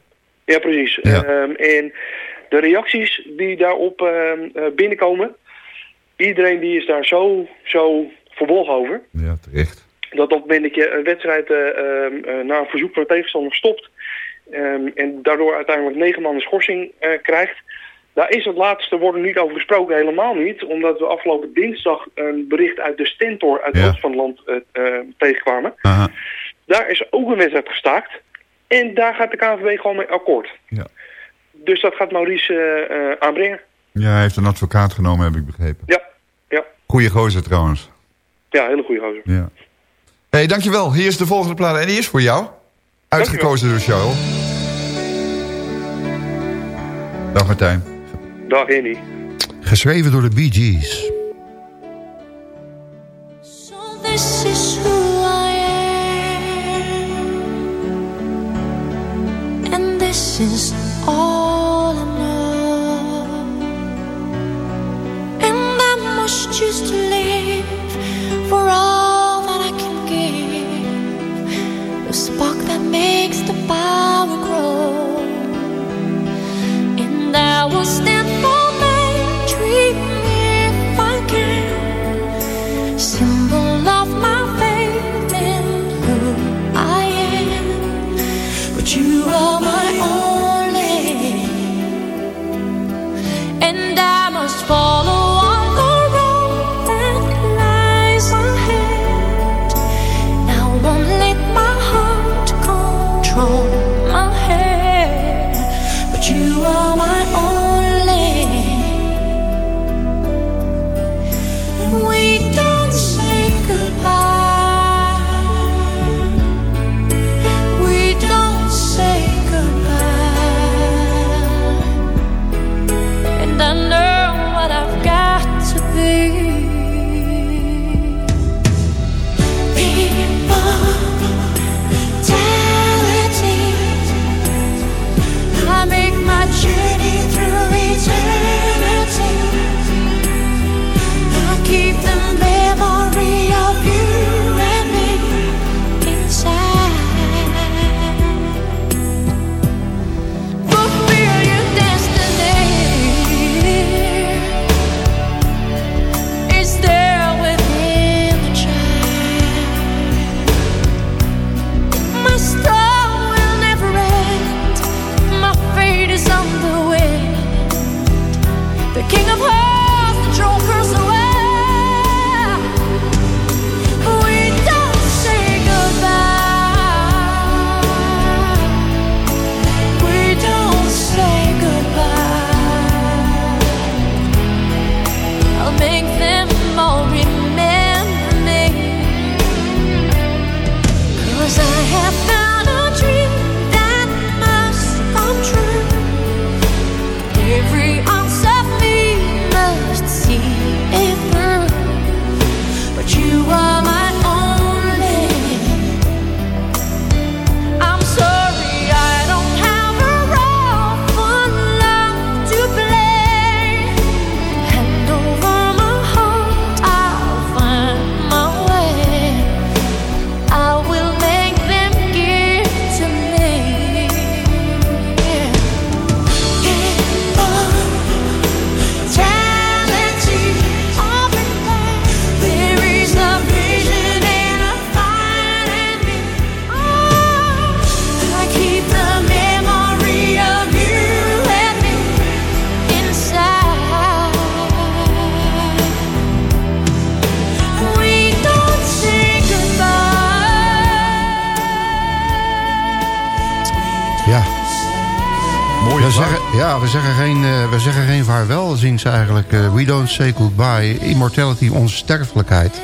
Ja, precies. Ja. En de reacties die daarop eh, binnenkomen, iedereen die is daar zo, zo verbolgen over. Ja, terecht. Dat op het moment dat je een wedstrijd eh, ehm, eh, na een verzoek van de tegenstander stopt ehm, en daardoor uiteindelijk negen man een schorsing eh, krijgt, daar is het laatste woord er niet over gesproken, helemaal niet. Omdat we afgelopen dinsdag een bericht uit de Stentor uit het Ja. oosten van het land tegenkwamen. Aha. Daar is ook een wedstrijd gestaakt. En daar gaat de KNVB gewoon mee akkoord. Ja. Dus dat gaat Maurice aanbrengen. Ja, hij heeft een advocaat genomen, heb ik begrepen. Ja, ja. Goeie gozer trouwens. Ja, hele goede gozer. Ja. Hey, dankjewel. Hier is de volgende plaat. En die is voor jou. Uitgekozen door Charles. Dag Martijn. Dag Henny. Geschreven door de Bee Gees. This is who I am, and this is all say goodbye. Immortality, onsterfelijkheid.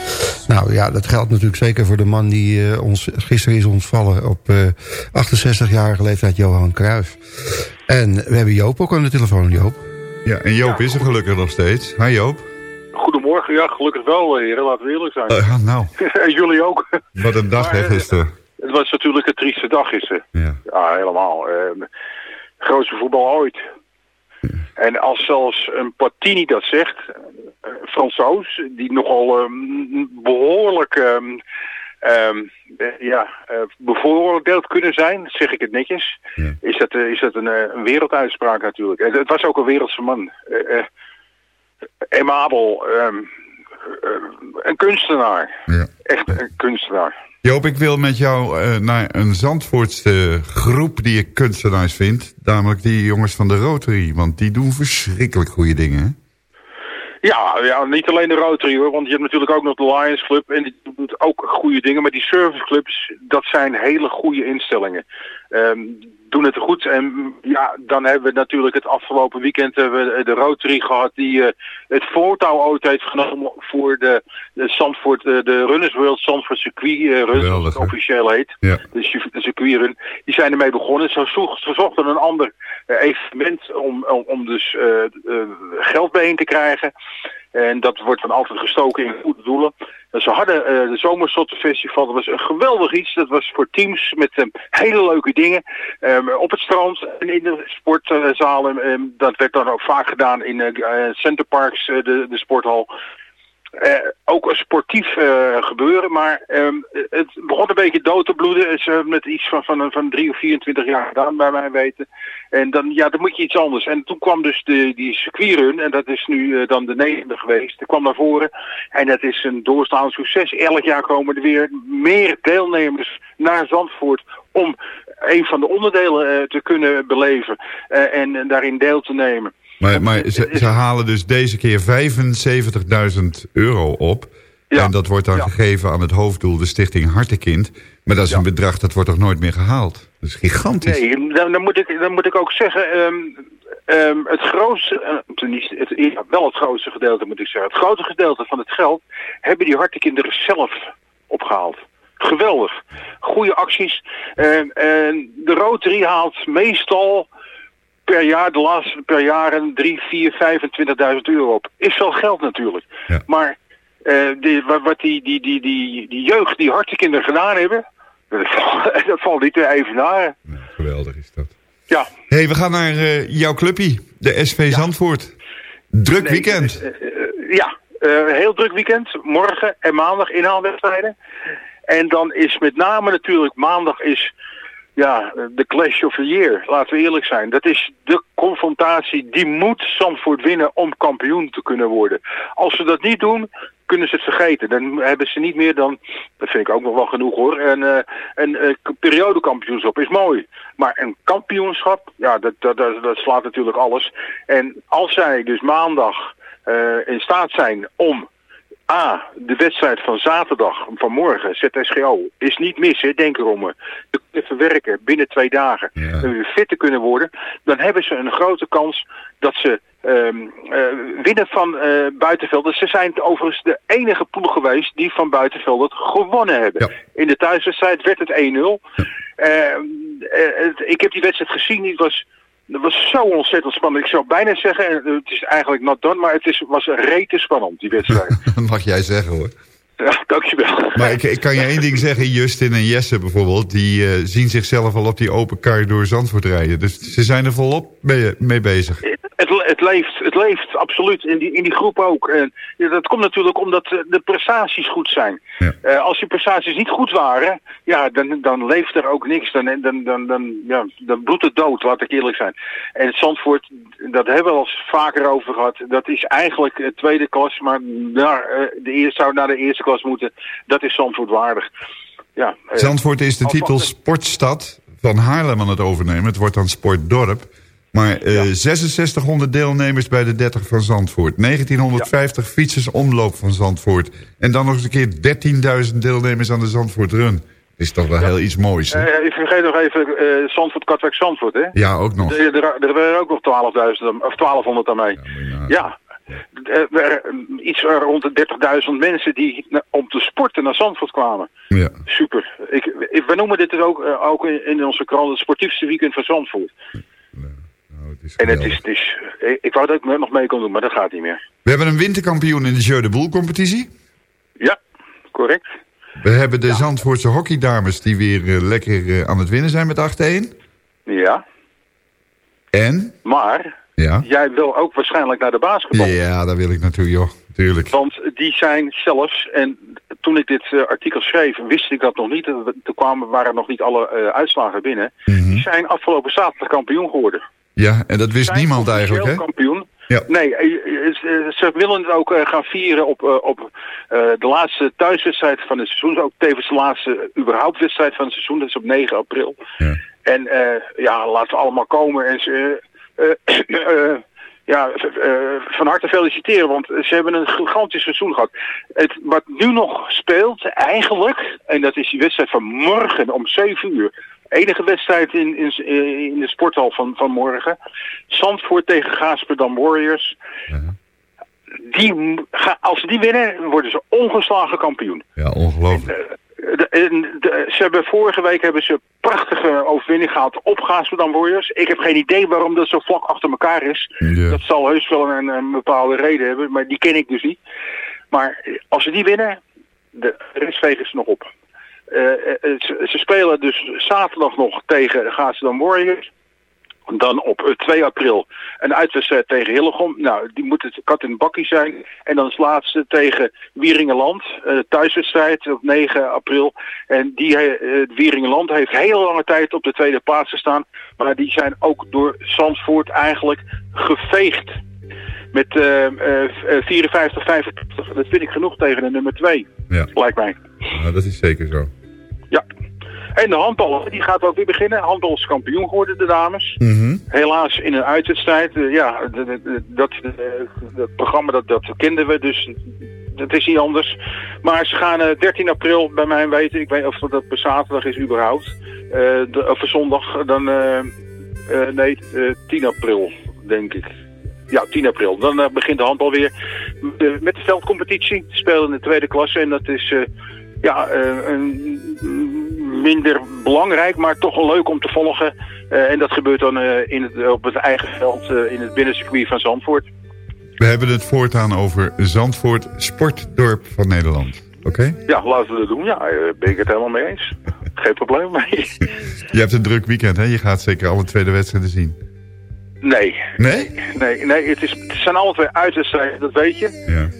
Nou ja, dat geldt natuurlijk zeker voor de man die eh, ons gisteren is ontvallen... op 68-jarige leeftijd, Johan Cruijff. En we hebben Joop ook aan de telefoon, Joop. Ja, en Joop is er gelukkig nog steeds. Hi Joop. Goedemorgen, ja, gelukkig wel, heren. Laten we eerlijk zijn. Uh, nou. en jullie ook. Wat een dag, hè, gisteren. Het was natuurlijk een trieste dag gisteren. Ja, ja helemaal. Uh, grootste voetbal ooit. En als zelfs een Partini dat zegt, uh, Fransoos, die nogal um, behoorlijk um, um, ja, uh, bevooroordeeld kunnen zijn, zeg ik het netjes, ja. is dat, uh, is dat een, een werelduitspraak natuurlijk. En het was ook een wereldse man. Emabel, een kunstenaar. Ja. Echt een kunstenaar. Joop, ik wil met jou uh, naar een Zandvoortse groep die ik kunstenaars vind. Namelijk die jongens van de Rotary. Want die doen verschrikkelijk goede dingen? Ja, ja, niet alleen de Rotary hoor, want je hebt natuurlijk ook nog de Lions Club en die doet ook goede dingen. Maar die serviceclubs, dat zijn hele goede instellingen. Um, doen het goed. En ja, dan hebben we natuurlijk het afgelopen weekend hebben we de Rotary gehad die uh, het voortouw ooit heeft genomen voor de, de Zandvoort, de, de Runners World Zandvoort Circuit uh, Run, het officieel heet. Ja. De, de circuitrun. Die zijn ermee begonnen. Ze, zocht, ze zochten een ander uh, evenement om, om, om dus geld bijeen te krijgen. En dat wordt dan altijd gestoken in goede doelen. Ze hadden uh, de Zomersottenfestival, dat was een geweldig iets. Dat was voor teams met um, hele leuke dingen. Um, op het strand en in de sportzalen. Um, dat werd dan ook vaak gedaan in uh, Centerparks, uh, de, de sporthal. Uh, ook een sportief uh, gebeuren, maar um, het begon een beetje dood te bloeden. Het is uh, met iets van, van, van 3 of 24 jaar gedaan, bij mij weten. En dan, ja, dan moet je iets anders. En toen kwam dus de, die circuitrun, en dat is nu dan de negende geweest. Die kwam naar voren en dat is een doorstaand succes. Elk jaar komen er weer meer deelnemers naar Zandvoort om een van de onderdelen te kunnen beleven en, en daarin deel te nemen. Maar, maar ze, ze, halen dus deze keer 75.000 euro op. Ja. En dat wordt dan ja. gegeven aan het hoofddoel, de stichting Hartekind. Maar dat is ja. een bedrag, dat wordt toch nooit meer gehaald? Dat is gigantisch. Nee, dan, dan, moet, ik, dan moet ik ook zeggen... Um, um, het grootste, uh, niet, het, wel het grootste gedeelte moet ik zeggen... het grote gedeelte van het geld hebben die hartekinderen zelf opgehaald. Geweldig. Goede acties. Uh, en de Rotary haalt meestal per jaar, de laatste per jaren 3, 4, 25.000 euro op. Is wel geld natuurlijk. Ja. Maar uh, die, wat die, die, die, die, die jeugd, die hartekinderen gedaan hebben, dat valt, dat valt niet te evenaren. Ja, geweldig is dat. Ja. hey, we gaan naar uh, jouw clubpie, de SV ja. Zandvoort. Druk nee, weekend. Uh, ja, heel druk weekend. Morgen en maandag inhaalwedstrijden. En dan is met name natuurlijk maandag is ja, de clash of the year. Laten we eerlijk zijn. Dat is de confrontatie. Die moet Zandvoort winnen om kampioen te kunnen worden. Als ze dat niet doen, kunnen ze het vergeten. Dan hebben ze niet meer dan, dat vind ik ook nog wel genoeg hoor, een, uh, een uh, periodekampioenschap is mooi. Maar een kampioenschap, ja, dat, dat, dat, slaat natuurlijk alles. En als zij dus maandag uh, in staat zijn om A, de wedstrijd van zaterdag, van morgen, ZSGO, is niet mis, hè, denk erom. Te kunnen verwerken binnen twee dagen ja. en weer fit te kunnen worden, dan hebben ze een grote kans dat ze um, uh, winnen van uh, Buitenvelden. Ze zijn overigens de enige ploeg geweest die van Buitenvelden gewonnen hebben. Ja. In de thuiswedstrijd werd het 1-0. Ja. Uh, ik heb die wedstrijd gezien, die was... Dat was zo ontzettend spannend. Ik zou bijna zeggen, het is eigenlijk not done, maar het is, was rete spannend, die wedstrijd. mag jij zeggen hoor. Ja, dankjewel. Maar ik, ik kan je één ding zeggen, Justin en Jesse bijvoorbeeld, die uh, zien zichzelf al op die open kar door Zandvoort rijden. Dus ze zijn er volop mee, mee bezig. Het, het, leeft, het leeft, absoluut. In die, in die groep ook. En dat komt natuurlijk omdat de prestaties goed zijn. Ja. Uh, als die prestaties niet goed waren, ja, dan, dan leeft er ook niks. Dan, dan, dan, dan, ja, dan bloedt het dood, laat ik eerlijk zijn. En Zandvoort, dat hebben we al eens vaker over gehad. Dat is eigenlijk tweede klas, maar naar, uh, de eerste, zou naar de eerste klas moeten. Dat is Zandvoort waardig. Ja, uh, Zandvoort is de titel Sportstad van Haarlem aan het overnemen. Het wordt dan Sportdorp. Maar uh, ja. 6600 deelnemers bij de 30 van Zandvoort. 1950 ja. fietsers omloop van Zandvoort. En dan nog eens een keer 13.000 deelnemers aan de Zandvoort Run. is toch wel heel iets moois, hè? Eh, ik vergeet nog even eh Zandvoort, Katwijk, Zandvoort, hè? Ja, ook nog. Er, waren ook nog 12.000, of 1200 daarmee. Ja. Er, er- iets rond de 30.000 mensen die om te sporten naar Zandvoort kwamen. Ja. Super. Ik, ik, we noemen dit dus ook, eh, ook in, onze krant het sportiefste weekend van Zandvoort. en het is, het is ik, wou dat ik nog mee kon doen, maar dat gaat niet meer. We hebben een winterkampioen in de Jeu de Boel competitie. Ja, correct. We hebben de Zandvoortse hockeydames die weer eh, lekker eh, aan het winnen zijn met 8-1. Ja, En? maar Ja. jij wil ook waarschijnlijk naar de basketbal. Ja, daar wil ik naartoe, joh. Tuurlijk. Want die zijn zelfs, en toen ik dit eh, artikel schreef, wist ik dat nog niet. Er- Toen kwamen, waren nog niet alle eh, uitslagen binnen. Mhm. Die zijn afgelopen zaterdag kampioen geworden. Ja, en dat wist Zijn niemand eigenlijk, hè? kampioen. Ja. Nee, eh, eh, ze willen het ook eh, gaan vieren op, eh, op eh, de laatste thuiswedstrijd van het seizoen. Ook tevens de laatste eh, überhaupt wedstrijd van het seizoen. Dat is op 9 april. En eh, ja, laten we allemaal komen. En ze, eh, eh, ja, eh, van harte feliciteren, want ze hebben een gigantisch seizoen gehad. Het, wat nu nog speelt, eigenlijk, en dat is die wedstrijd van morgen om 7 uur. Enige wedstrijd in, in, in de sporthal van, van morgen. Zandvoort tegen Gaasperdam Warriors. Die, als ze die winnen, worden ze ongeslagen kampioen. Ja, ongelooflijk. En de- ze hebben vorige week hebben ze een prachtige overwinning gehad op Gaasperdam Warriors. Ik heb geen idee waarom dat zo vlak achter elkaar is. Ja. Dat zal heus wel een, een bepaalde reden hebben, maar die ken ik dus niet. Maar als ze die winnen, de rest vegen ze nog op. Eh, eh, ze, ze spelen dus zaterdag nog tegen Gaasperdam Warriors. Dan op eh, 2 april een uitwedstrijd tegen Hillegom. Nou, die moet het kat in het bakkie zijn. En dan is laatste tegen Wieringenland. eh thuiswedstrijd op 9 april. En die eh, Wieringenland heeft heel lange tijd op de tweede plaats gestaan. Maar die zijn ook door Zandvoort eigenlijk geveegd. Met eh, eh, 54, 85. Dat vind ik genoeg tegen de nummer 2. Ja. Lijkt mij. Nou, dat is zeker zo. Ja. En de handbal, die gaat ook weer beginnen. Handbal is kampioen geworden, de dames. Mhm. Helaas in een uitwedstrijd. eh, ja, dat, eh, dat programma dat, dat kenden we, dus dat is niet anders. Maar ze gaan eh, 13 april bij mij weten. Ik weet of dat zaterdag is überhaupt. Eh, de, of zondag, dan... eh, eh, nee, eh, 10 april, denk ik. Ja, 10 april. Dan eh, begint de handbal weer met de, met de veldcompetitie. Ze spelen in de tweede klasse en dat is... ja, eh, een, minder belangrijk, maar toch wel leuk om te volgen. Eh, en dat gebeurt dan eh, in het, op het eigen veld in het binnencircuit van Zandvoort. We hebben het voortaan over Zandvoort, sportdorp van Nederland. Oké? Ja, laten we dat doen. Ja, ben ik het helemaal mee eens. Geen probleem mee. Je hebt een druk weekend, hè? Je gaat zeker alle tweede wedstrijden zien. Nee. Nee? Nee, nee het, is, het zijn alle twee uitwedstrijden, dat weet je. Ja.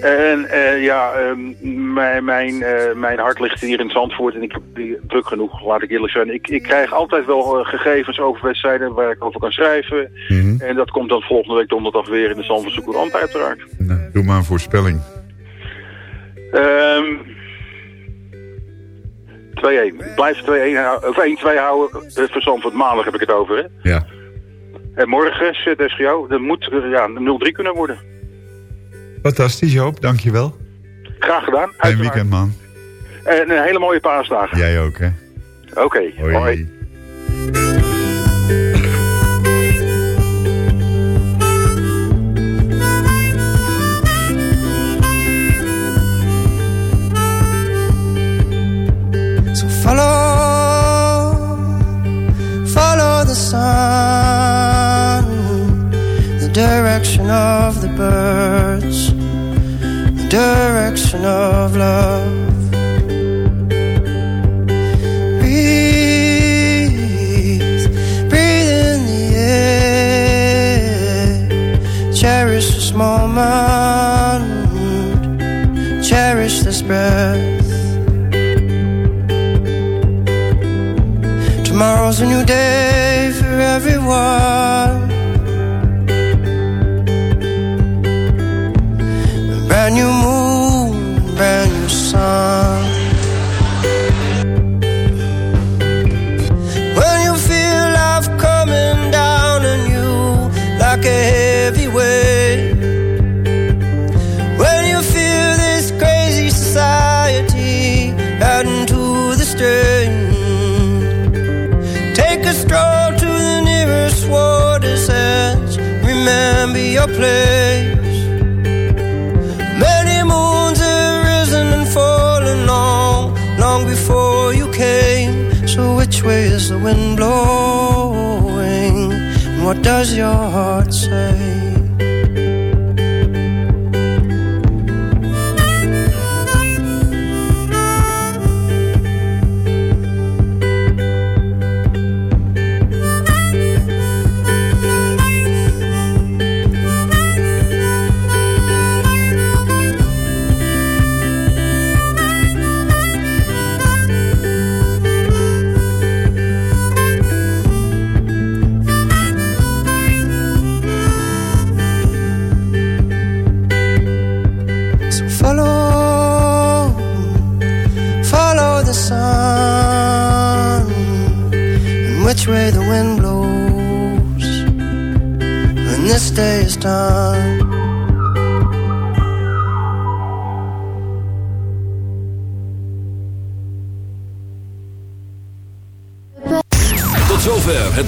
En eh, ja, ehm, mijn, mijn, eh, mijn hart ligt hier in Zandvoort en ik heb die druk genoeg, laat ik eerlijk zijn. Ik, ik krijg altijd wel eh, gegevens over wedstrijden waar ik over kan schrijven. En dat komt dan volgende week donderdag weer in de Zandvoortse Courant uiteraard. Nou, doe maar een voorspelling. Ehm 2-1. Blijf 2-1 hou- of 1-2 houden. Uh, voor Zandvoort maandag heb ik het over, hè. Ja. En morgen, ZSGO, dat moet ja, 0-3 kunnen worden. Fantastisch, Joop. Dankjewel. Graag gedaan. Uiteraard. weekend, man. En een hele mooie paasdagen. Jij ook, hè? Oké, Hoi. hoi. So follow, follow the sun, direction of the birds, the direction of love. Breathe, breathe in the air. Cherish this moment, cherish this breath. Tomorrow's a new day for everyone. New what does your heart say?